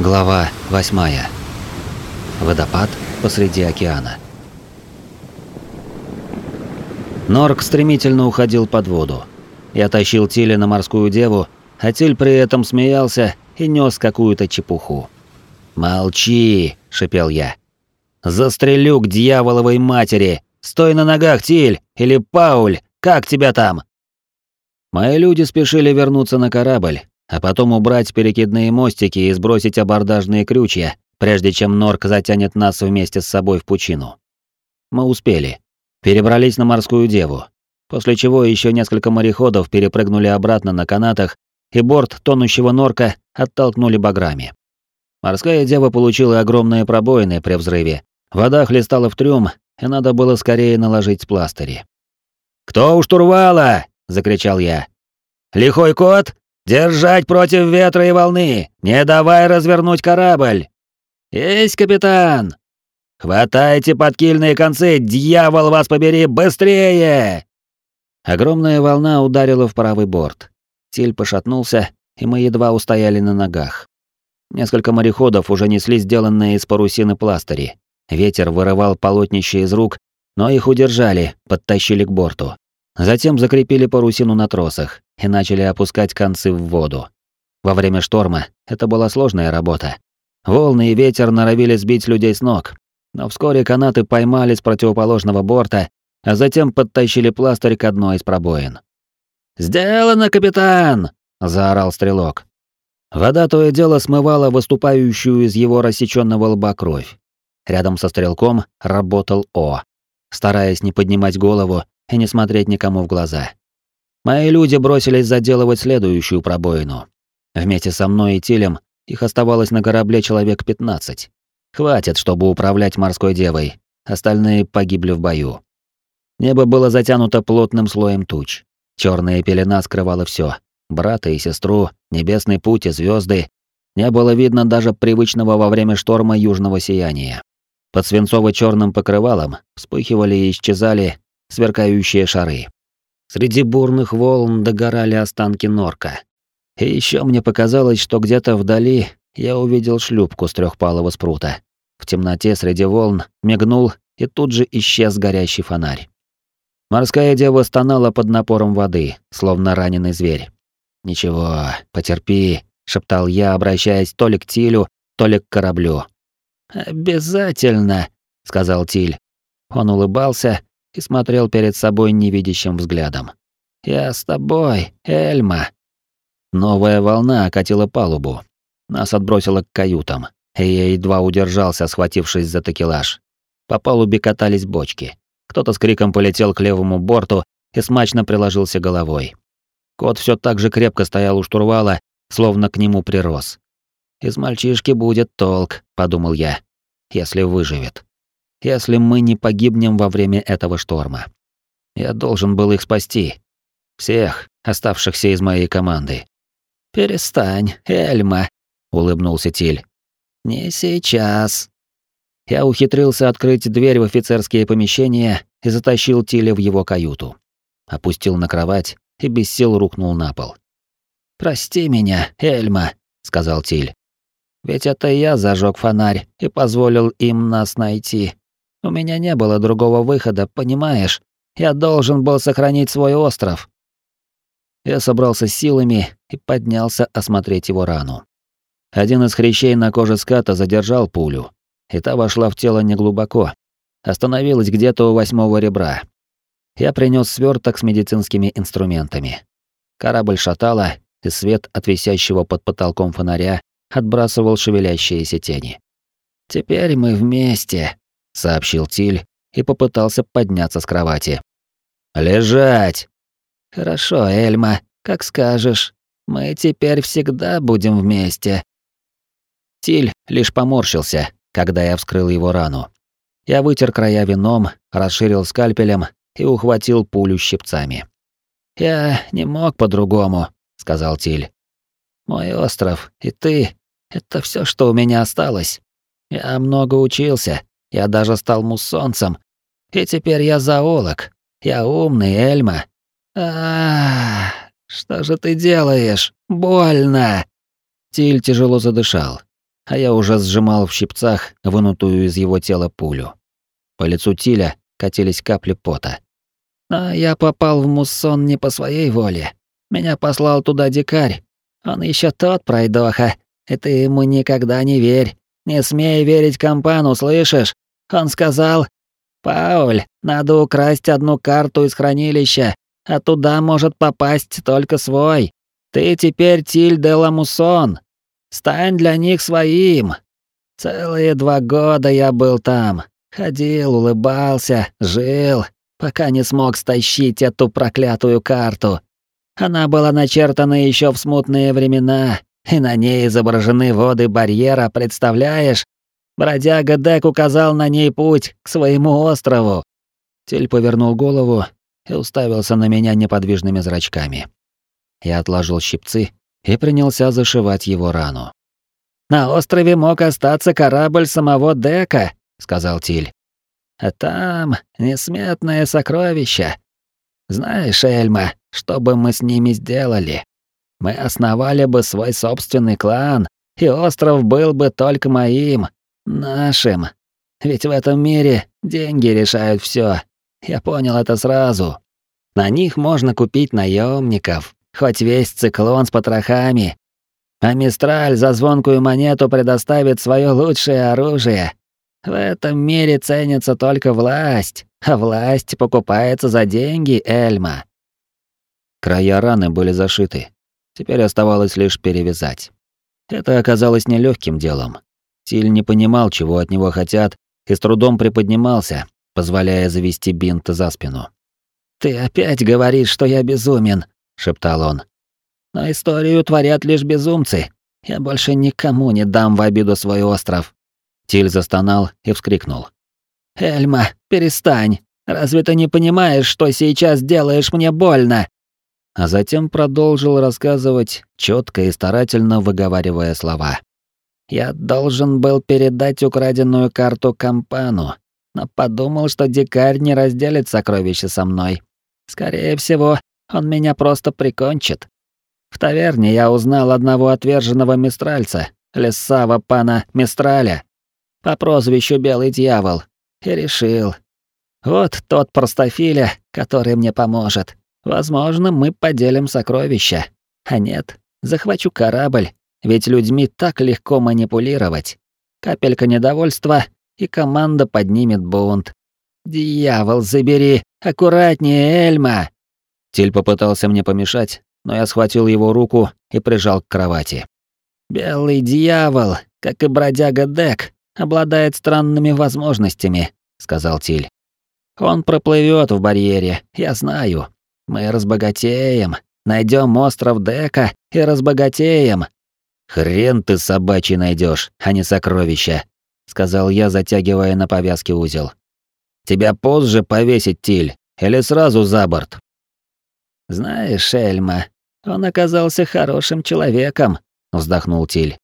Глава 8. Водопад посреди океана. Норк стремительно уходил под воду. Я тащил Тиля на морскую деву, а Тиль при этом смеялся и нес какую-то чепуху. «Молчи!» – шипел я. «Застрелю к дьяволовой матери! Стой на ногах, Тиль! Или Пауль! Как тебя там?» Мои люди спешили вернуться на корабль, а потом убрать перекидные мостики и сбросить абордажные крючья, прежде чем Норк затянет нас вместе с собой в пучину. Мы успели. Перебрались на морскую деву, после чего еще несколько мореходов перепрыгнули обратно на канатах, и борт тонущего Норка оттолкнули баграми. Морская дева получила огромные пробоины при взрыве. Вода хлестала в трюм, и надо было скорее наложить пластыри. «Кто у штурвала?» — закричал я. «Лихой кот? Держать против ветра и волны! Не давай развернуть корабль!» «Есть, капитан!» «Хватайте подкильные концы, дьявол вас побери, быстрее!» Огромная волна ударила в правый борт. Тиль пошатнулся, и мы едва устояли на ногах. Несколько мореходов уже несли сделанные из парусины пластыри. Ветер вырывал полотнище из рук, но их удержали, подтащили к борту. Затем закрепили парусину на тросах и начали опускать концы в воду. Во время шторма это была сложная работа. Волны и ветер норовили сбить людей с ног, но вскоре канаты поймали с противоположного борта, а затем подтащили пластырь к одной из пробоин. «Сделано, капитан!» — заорал стрелок. Вода то и дело смывала выступающую из его рассеченного лба кровь. Рядом со стрелком работал О. Стараясь не поднимать голову, и не смотреть никому в глаза. Мои люди бросились заделывать следующую пробоину. Вместе со мной и Тилем их оставалось на корабле человек 15. Хватит, чтобы управлять морской девой. Остальные погибли в бою. Небо было затянуто плотным слоем туч. Черная пелена скрывала все: брата и сестру, небесный путь и звезды. Не было видно даже привычного во время шторма южного сияния. Под свинцово черным покрывалом вспыхивали и исчезали сверкающие шары. Среди бурных волн догорали останки норка. И еще мне показалось, что где-то вдали я увидел шлюпку с трехпалого спрута. В темноте среди волн мигнул и тут же исчез горящий фонарь. Морская дева стонала под напором воды, словно раненый зверь. «Ничего, потерпи», — шептал я, обращаясь то ли к Тилю, то ли к кораблю. «Обязательно», — сказал Тиль. Он улыбался, и смотрел перед собой невидящим взглядом. «Я с тобой, Эльма!» Новая волна окатила палубу. Нас отбросило к каютам, и я едва удержался, схватившись за такелаж. По палубе катались бочки. Кто-то с криком полетел к левому борту и смачно приложился головой. Кот все так же крепко стоял у штурвала, словно к нему прирос. «Из мальчишки будет толк», — подумал я, — «если выживет» если мы не погибнем во время этого шторма. Я должен был их спасти. Всех, оставшихся из моей команды. «Перестань, Эльма», — улыбнулся Тиль. «Не сейчас». Я ухитрился открыть дверь в офицерские помещения и затащил Тиля в его каюту. Опустил на кровать и без сил рухнул на пол. «Прости меня, Эльма», — сказал Тиль. «Ведь это я зажег фонарь и позволил им нас найти. У меня не было другого выхода, понимаешь? Я должен был сохранить свой остров. Я собрался силами и поднялся осмотреть его рану. Один из хрящей на коже ската задержал пулю, и та вошла в тело неглубоко. Остановилась где-то у восьмого ребра. Я принес сверток с медицинскими инструментами. Корабль шатало, и свет от висящего под потолком фонаря отбрасывал шевелящиеся тени. «Теперь мы вместе», — сообщил Тиль и попытался подняться с кровати. «Лежать!» «Хорошо, Эльма, как скажешь. Мы теперь всегда будем вместе». Тиль лишь поморщился, когда я вскрыл его рану. Я вытер края вином, расширил скальпелем и ухватил пулю щипцами. «Я не мог по-другому», — сказал Тиль. «Мой остров и ты — это все, что у меня осталось. Я много учился, я даже стал муссонцем. И теперь я зоолог. Я умный, Эльма. А, что же ты делаешь? Больно. Тиль тяжело задышал. а я уже сжимал в щипцах вынутую из его тела пулю. По лицу Тиля катились капли пота. «Но я попал в муссон не по своей воле. Меня послал туда дикарь. Он еще тот пройдоха, и ты ему никогда не верь. Не смей верить компану, слышишь? Он сказал, «Пауль, надо украсть одну карту из хранилища, а туда может попасть только свой. Ты теперь Тиль де Ламусон. Стань для них своим». Целые два года я был там. Ходил, улыбался, жил, пока не смог стащить эту проклятую карту. Она была начертана еще в смутные времена, и на ней изображены воды барьера, представляешь? Бродяга Дек указал на ней путь к своему острову. Тель повернул голову и уставился на меня неподвижными зрачками. Я отложил щипцы и принялся зашивать его рану. «На острове мог остаться корабль самого Дека», — сказал Тиль. «А там несметное сокровище. Знаешь, Эльма, что бы мы с ними сделали? Мы основали бы свой собственный клан, и остров был бы только моим, Нашим. Ведь в этом мире деньги решают все. Я понял это сразу. На них можно купить наемников, хоть весь циклон с потрохами. А Мистраль за звонкую монету предоставит свое лучшее оружие. В этом мире ценится только власть, а власть покупается за деньги, Эльма. Края раны были зашиты. Теперь оставалось лишь перевязать. Это оказалось нелегким делом. Тиль не понимал, чего от него хотят, и с трудом приподнимался, позволяя завести бинт за спину. «Ты опять говоришь, что я безумен», — шептал он. «Но историю творят лишь безумцы. Я больше никому не дам в обиду свой остров». Тиль застонал и вскрикнул. «Эльма, перестань! Разве ты не понимаешь, что сейчас делаешь мне больно?» А затем продолжил рассказывать, четко и старательно выговаривая слова. Я должен был передать украденную карту Кампану, но подумал, что дикарь не разделит сокровища со мной. Скорее всего, он меня просто прикончит. В таверне я узнал одного отверженного мистральца, лесава пана Мистраля, по прозвищу Белый Дьявол, и решил. Вот тот простофиля, который мне поможет. Возможно, мы поделим сокровища. А нет, захвачу корабль ведь людьми так легко манипулировать. Капелька недовольства, и команда поднимет бунт. «Дьявол, забери! Аккуратнее, Эльма!» Тиль попытался мне помешать, но я схватил его руку и прижал к кровати. «Белый дьявол, как и бродяга Дек, обладает странными возможностями», — сказал Тиль. «Он проплывет в барьере, я знаю. Мы разбогатеем, найдем остров Дека и разбогатеем, «Хрен ты собачий найдешь, а не сокровища», — сказал я, затягивая на повязке узел. «Тебя позже повесить, Тиль, или сразу за борт?» «Знаешь, Эльма, он оказался хорошим человеком», — вздохнул Тиль.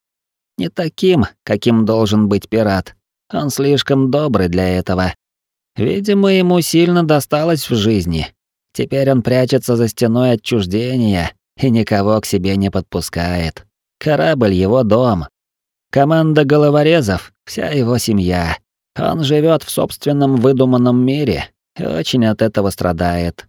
«Не таким, каким должен быть пират. Он слишком добрый для этого. Видимо, ему сильно досталось в жизни. Теперь он прячется за стеной отчуждения и никого к себе не подпускает. Корабль — его дом. Команда головорезов — вся его семья. Он живет в собственном выдуманном мире и очень от этого страдает.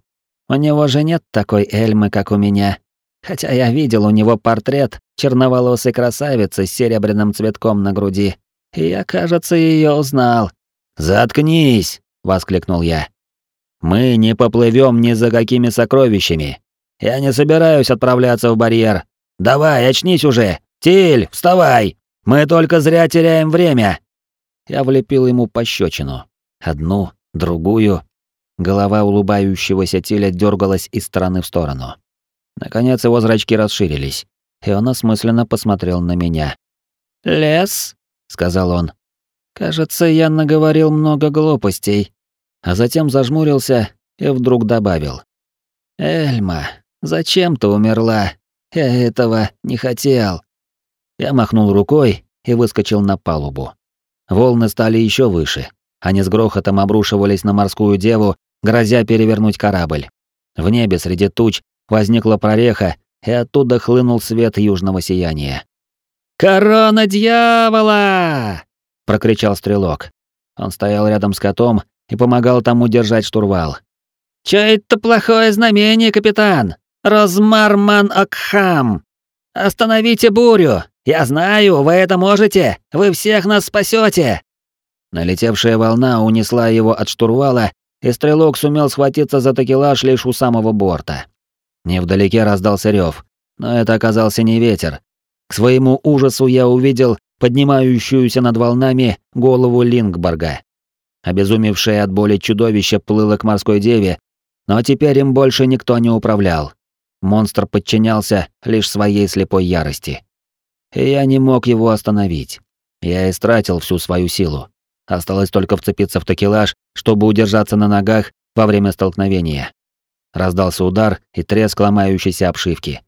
У него же нет такой Эльмы, как у меня. Хотя я видел у него портрет черноволосой красавицы с серебряным цветком на груди. И я, кажется, ее узнал. «Заткнись!» — воскликнул я. «Мы не поплывем ни за какими сокровищами. Я не собираюсь отправляться в барьер. Давай, очнись уже! Тиль, вставай! Мы только зря теряем время!» Я влепил ему пощечину. Одну, другую. Голова улыбающегося Тиля дергалась из стороны в сторону. Наконец его зрачки расширились, и он осмысленно посмотрел на меня. «Лес?» — сказал он. «Кажется, я наговорил много глупостей». А затем зажмурился и вдруг добавил. «Эльма, зачем ты умерла? Я этого не хотел. Я махнул рукой и выскочил на палубу. Волны стали еще выше. Они с грохотом обрушивались на морскую деву, грозя перевернуть корабль. В небе среди туч возникла прореха, и оттуда хлынул свет южного сияния. «Корона дьявола!» — прокричал стрелок. Он стоял рядом с котом и помогал тому держать штурвал. «Чё это плохое знамение, капитан? Розмарман Акхам! Остановите бурю! Я знаю, вы это можете! Вы всех нас спасете!» Налетевшая волна унесла его от штурвала, и стрелок сумел схватиться за такелаж лишь у самого борта. Невдалеке раздался рев, но это оказался не ветер. К своему ужасу я увидел поднимающуюся над волнами голову Лингборга. Обезумевшее от боли чудовище плыло к морской деве, но теперь им больше никто не управлял. Монстр подчинялся лишь своей слепой ярости. И я не мог его остановить. Я истратил всю свою силу. Осталось только вцепиться в такелаж, чтобы удержаться на ногах во время столкновения. Раздался удар и треск ломающейся обшивки.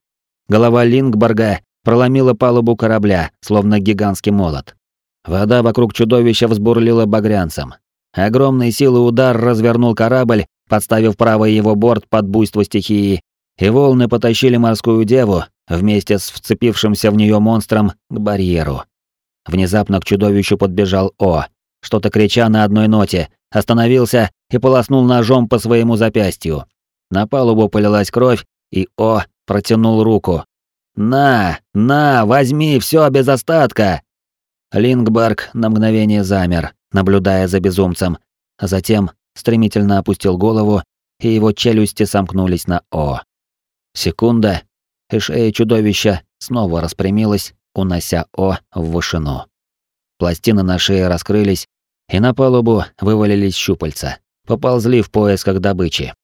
Голова Лингборга проломила палубу корабля, словно гигантский молот. Вода вокруг чудовища взбурлила багрянцем. Огромной силы удар развернул корабль, подставив правый его борт под буйство стихии, и волны потащили морскую деву вместе с вцепившимся в нее монстром к барьеру. Внезапно к чудовищу подбежал О, что-то крича на одной ноте, остановился и полоснул ножом по своему запястью. На палубу полилась кровь, и О протянул руку. «На, на, возьми все без остатка!» Лингберг на мгновение замер, наблюдая за безумцем, а затем стремительно опустил голову, и его челюсти сомкнулись на О. Секунда, и шея чудовища снова распрямилась, унося О в вышину. Пластины на шее раскрылись, и на палубу вывалились щупальца, поползли в поисках добычи.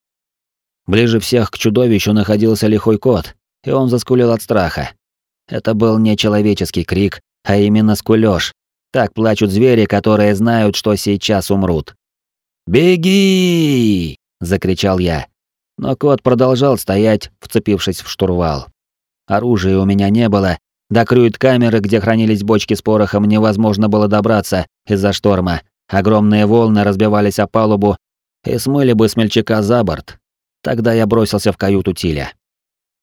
Ближе всех к чудовищу находился лихой кот, и он заскулил от страха. Это был не человеческий крик, а именно скулёж. Так плачут звери, которые знают, что сейчас умрут. «Беги!» — закричал я. Но кот продолжал стоять, вцепившись в штурвал. Оружия у меня не было, до крюит-камеры, где хранились бочки с порохом, невозможно было добраться из-за шторма. Огромные волны разбивались о палубу и смыли бы смельчака за борт. Тогда я бросился в каюту Тиля.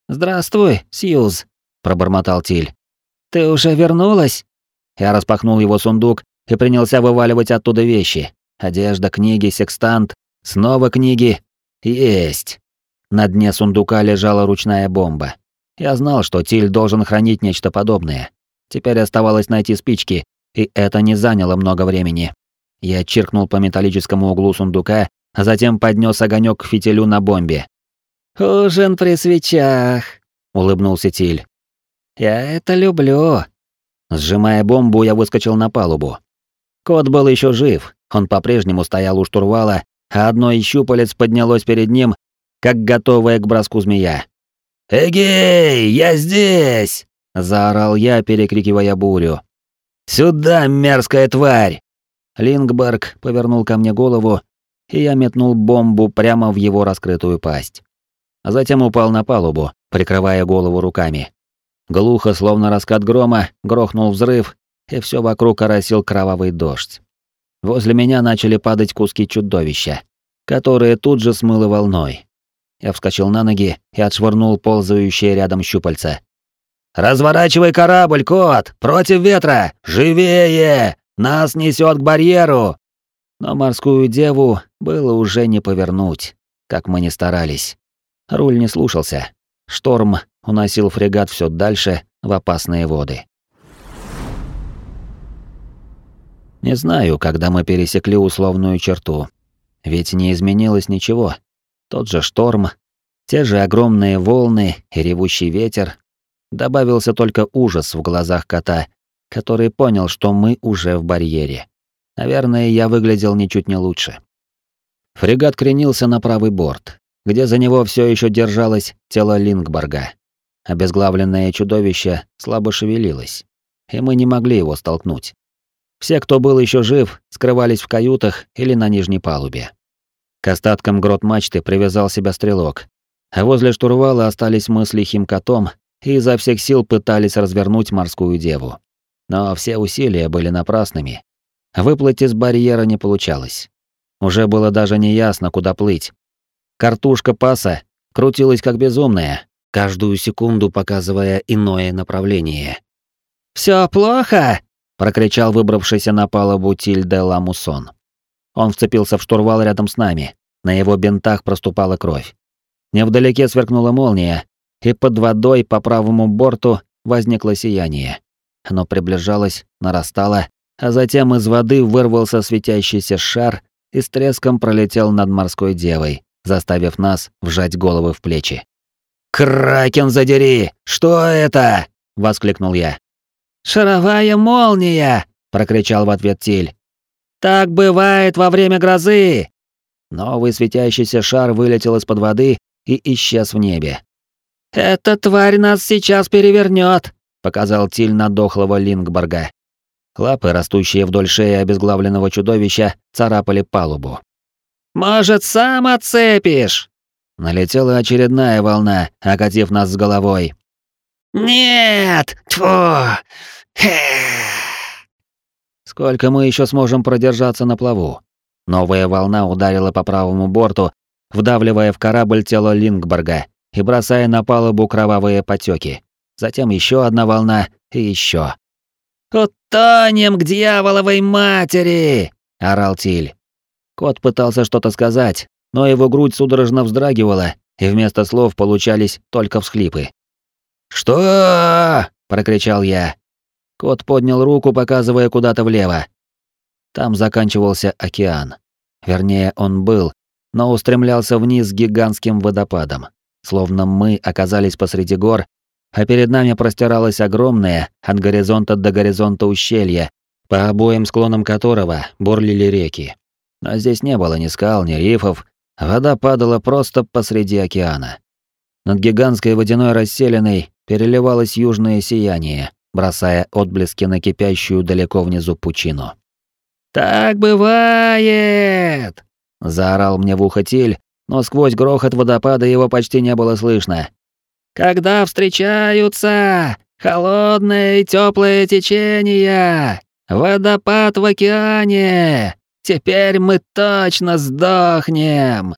«Здравствуй, Сьюз», — пробормотал Тиль. «Ты уже вернулась?» Я распахнул его сундук и принялся вываливать оттуда вещи. Одежда, книги, секстант, снова книги. Есть. На дне сундука лежала ручная бомба. Я знал, что Тиль должен хранить нечто подобное. Теперь оставалось найти спички, и это не заняло много времени. Я чиркнул по металлическому углу сундука, а затем поднес огонек к фитилю на бомбе. «Ужин при свечах», — улыбнулся Тиль. «Я это люблю». Сжимая бомбу, я выскочил на палубу. Кот был еще жив, он по-прежнему стоял у штурвала, а одно из щупалец поднялось перед ним, как готовая к броску змея. «Эгей, я здесь!» — заорал я, перекрикивая бурю. «Сюда, мерзкая тварь!» Лингберг повернул ко мне голову, и я метнул бомбу прямо в его раскрытую пасть. Затем упал на палубу, прикрывая голову руками. Глухо, словно раскат грома, грохнул взрыв, и все вокруг оросил кровавый дождь. Возле меня начали падать куски чудовища, которые тут же смыло волной. Я вскочил на ноги и отшвырнул ползающие рядом щупальца. «Разворачивай корабль, кот! Против ветра! Живее! Нас несет к барьеру!» Но морскую деву было уже не повернуть, как мы ни старались. Руль не слушался. Шторм уносил фрегат все дальше в опасные воды. Не знаю, когда мы пересекли условную черту. Ведь не изменилось ничего. Тот же шторм, те же огромные волны и ревущий ветер. Добавился только ужас в глазах кота, который понял, что мы уже в барьере. Наверное, я выглядел ничуть не лучше. Фрегат кренился на правый борт, где за него все еще держалось тело Лингборга. Обезглавленное чудовище слабо шевелилось, и мы не могли его столкнуть. Все, кто был еще жив, скрывались в каютах или на нижней палубе. К остаткам грот мачты привязал себя стрелок. А возле штурвала остались мы с лихим котом и изо всех сил пытались развернуть морскую деву. Но все усилия были напрасными. Выплыть из барьера не получалось. Уже было даже неясно, куда плыть. Картушка паса крутилась как безумная, каждую секунду показывая иное направление. Все плохо!» — прокричал выбравшийся на палубу Тиль де Ламусон. Он вцепился в штурвал рядом с нами. На его бинтах проступала кровь. Невдалеке сверкнула молния, и под водой по правому борту возникло сияние. Оно приближалось, нарастало, а затем из воды вырвался светящийся шар и с треском пролетел над морской девой, заставив нас вжать головы в плечи. «Кракен задери! Что это?» — воскликнул я. «Шаровая молния!» — прокричал в ответ Тиль. «Так бывает во время грозы!» Новый светящийся шар вылетел из-под воды и исчез в небе. «Эта тварь нас сейчас перевернет!» — показал Тиль на дохлого Лингборга. Лапы, растущие вдоль шеи обезглавленного чудовища, царапали палубу. «Может, сам отцепишь?» Налетела очередная волна, окатив нас с головой. «Нет! Тьфу! Сколько мы еще сможем продержаться на плаву? Новая волна ударила по правому борту, вдавливая в корабль тело Лингборга и бросая на палубу кровавые потеки. Затем еще одна волна и еще. «Утонем к дьяволовой матери!» — орал Тиль. Кот пытался что-то сказать, но его грудь судорожно вздрагивала, и вместо слов получались только всхлипы. «Что?» — прокричал я. Кот поднял руку, показывая куда-то влево. Там заканчивался океан. Вернее, он был, но устремлялся вниз гигантским водопадом. Словно мы оказались посреди гор, а перед нами простиралось огромное, от горизонта до горизонта ущелье, по обоим склонам которого бурлили реки. Но здесь не было ни скал, ни рифов, вода падала просто посреди океана. Над гигантской водяной расселенной переливалось южное сияние, бросая отблески на кипящую далеко внизу пучину. «Так бывает!» — заорал мне в ухо Тиль, но сквозь грохот водопада его почти не было слышно. «Когда встречаются холодное и теплое течение, водопад в океане, теперь мы точно сдохнем!»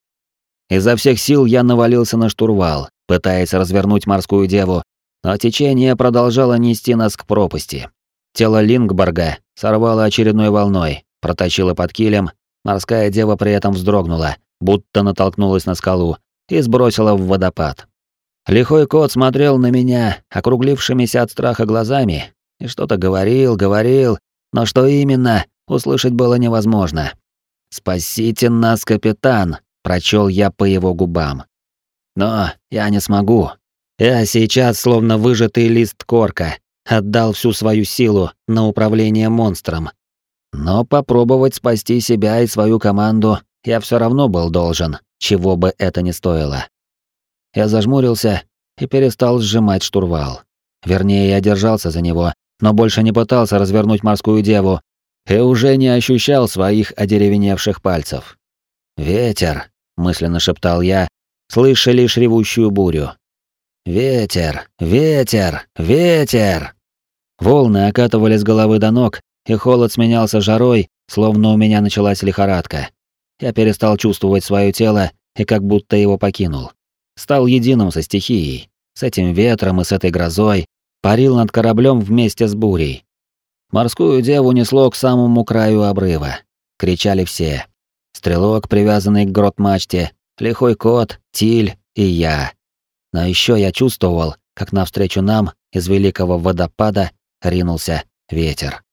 Изо всех сил я навалился на штурвал, пытаясь развернуть морскую деву, но течение продолжало нести нас к пропасти. Тело Лингборга сорвало очередной волной, протащило под килем, морская дева при этом вздрогнула, будто натолкнулась на скалу, и сбросила в водопад. Лихой кот смотрел на меня, округлившимися от страха глазами, и что-то говорил, говорил, но что именно, услышать было невозможно. «Спасите нас, капитан!» — прочел я по его губам. «Но я не смогу, я сейчас, словно выжатый лист корка, отдал всю свою силу на управление монстром. Но попробовать спасти себя и свою команду я все равно был должен, чего бы это ни стоило. Я зажмурился и перестал сжимать штурвал. Вернее, я держался за него, но больше не пытался развернуть морскую деву и уже не ощущал своих одеревеневших пальцев. «Ветер», — мысленно шептал я, слыша лишь ревущую бурю. Ветер, ветер, ветер. Волны окатывали с головы до ног, и холод сменялся жарой, словно у меня началась лихорадка. Я перестал чувствовать свое тело и как будто его покинул. Стал единым со стихией, с этим ветром и с этой грозой, парил над кораблем вместе с бурей. Морскую деву несло к самому краю обрыва. Кричали все. Стрелок, привязанный к грот-мачте, лихой кот, Тиль и я. Но еще я чувствовал, как навстречу нам из великого водопада ринулся ветер.